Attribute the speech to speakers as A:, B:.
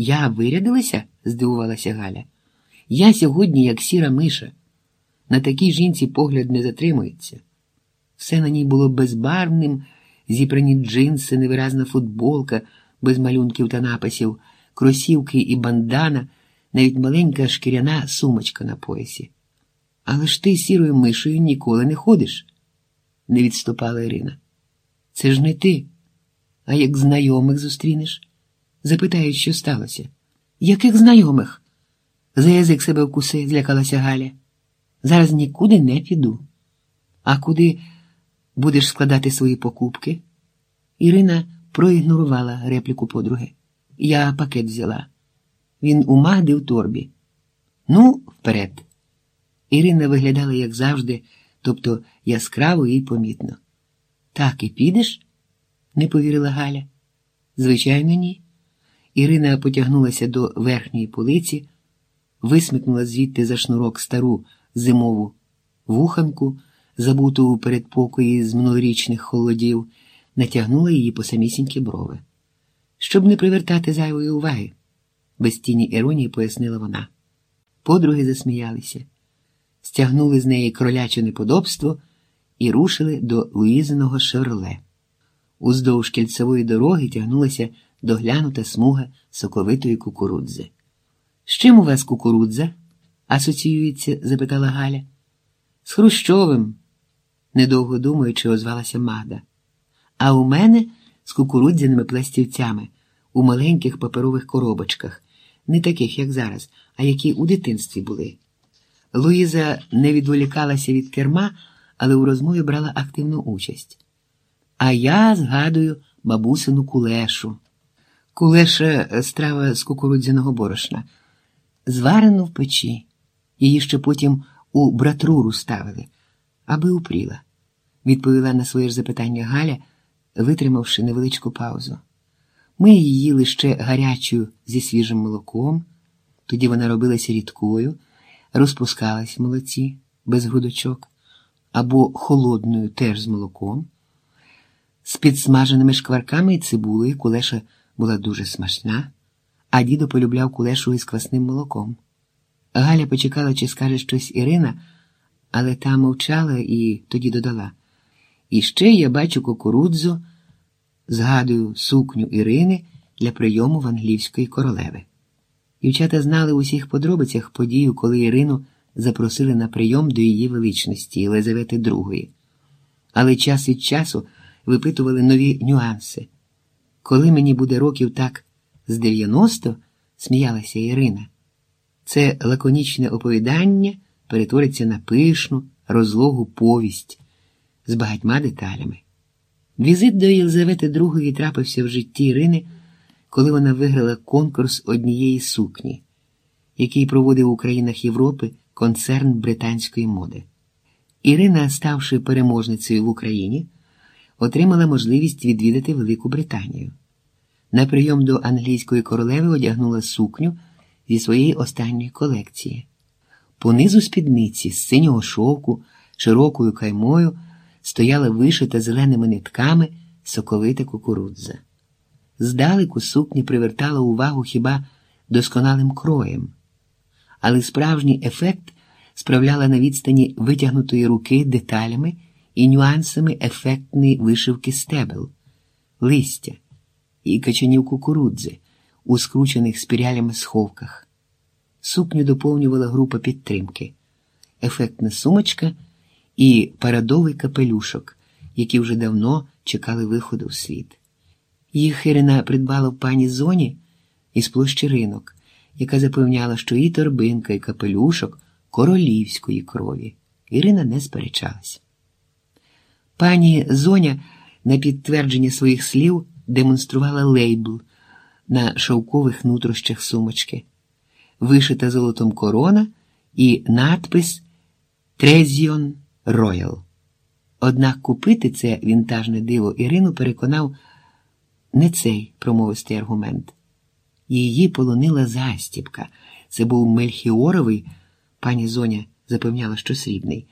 A: Я вирядилася? здивувалася Галя. Я сьогодні, як сіра миша. На такій жінці погляд не затримується. Все на ній було безбарвним, зібрані джинси, невиразна футболка, без малюнків та написів, кросівки і бандана, навіть маленька шкіряна сумочка на поясі. Але ж ти сірою мишею ніколи не ходиш, не відступала Ірина. Це ж не ти, а як знайомих зустрінеш? Запитають, що сталося. Яких знайомих? За язик себе вкуси, злякалася Галя. Зараз нікуди не піду. А куди будеш складати свої покупки? Ірина проігнорувала репліку подруги. Я пакет взяла. Він у Магди в торбі. Ну, вперед. Ірина виглядала, як завжди, тобто яскраво і помітно. Так і підеш? не повірила Галя. Звичайно, ні. Ірина потягнулася до верхньої полиці, висмикнула звідти за шнурок стару зимову вуханку, забуту у передпокої з минулорічних холодів, натягнула її по самісінькі брови. Щоб не привертати зайвої уваги, без тіні іронії пояснила вона. Подруги засміялися, стягнули з неї кроляче неподобство і рушили до Луїзиного шевроле. Уздовж кільцевої дороги тягнулася доглянута смуга соковитої кукурудзи. З чим у вас кукурудза? асоціюється? запитала Галя. З Хрущовим, недовго думаючи, озвалася Магда. А у мене з кукурудзяними пластівцями у маленьких паперових коробочках, не таких, як зараз, а які у дитинстві були. Луїза не відволікалася від керма, але у розмові брала активну участь. А я згадую бабусину кулешу. Кулеша страва з кукурудзяного борошна, зварену в печі. Її ще потім у братруру ставили, аби упріла, відповіла на своє ж запитання Галя, витримавши невеличку паузу. Ми її їли ще гарячою зі свіжим молоком, тоді вона робилася рідкою, розпускалась в молоці без грудочок, або холодною теж з молоком. З підсмаженими шкварками і цибулею кулеша була дуже смачна, а дідо полюбляв кулешу із квасним молоком. Галя почекала, чи скаже щось Ірина, але та мовчала і тоді додала. І ще я бачу кукурудзу, згадую сукню Ірини для прийому в англійської королеви. Дівчата знали у усіх подробицях подію, коли Ірину запросили на прийом до її величності Єлизавети II. Але час від часу випитували нові нюанси. Коли мені буде років так з 90, сміялася Ірина. Це лаконічне оповідання перетвориться на пишну, розлогу повість з багатьма деталями. Візит до Єлизавети II трапився в житті Ірини, коли вона виграла конкурс однієї сукні, який проводив у країнах Європи концерн британської моди. Ірина, ставши переможницею в Україні, отримала можливість відвідати Велику Британію. На прийом до англійської королеви одягнула сукню зі своєї останньої колекції. Понизу спідниці з синього шовку, широкою каймою стояла вишита зеленими нитками соковита кукурудза. Здалеку сукня привертала увагу хіба досконалим кроєм, але справжній ефект справляла на відстані витягнутої руки деталями і нюансами ефектної вишивки стебел, листя і качанів кукурудзи у скручених спірялями сховках. Сукню доповнювала група підтримки, ефектна сумочка і парадовий капелюшок, які вже давно чекали виходу в світ. Їх Ірина придбала в пані зоні із площі ринок, яка запевняла, що і торбинка, і капелюшок королівської крові. Ірина не сперечалась. Пані Зоня на підтвердження своїх слів демонструвала лейбл на шовкових нутрощах сумочки, вишита золотом корона і надпис Трезіон Роял. Однак купити це вінтажне диво Ірину переконав не цей промовистий аргумент. Її полонила застібка. Це був Мельхіоровий, пані Зоня запевняла, що срібний.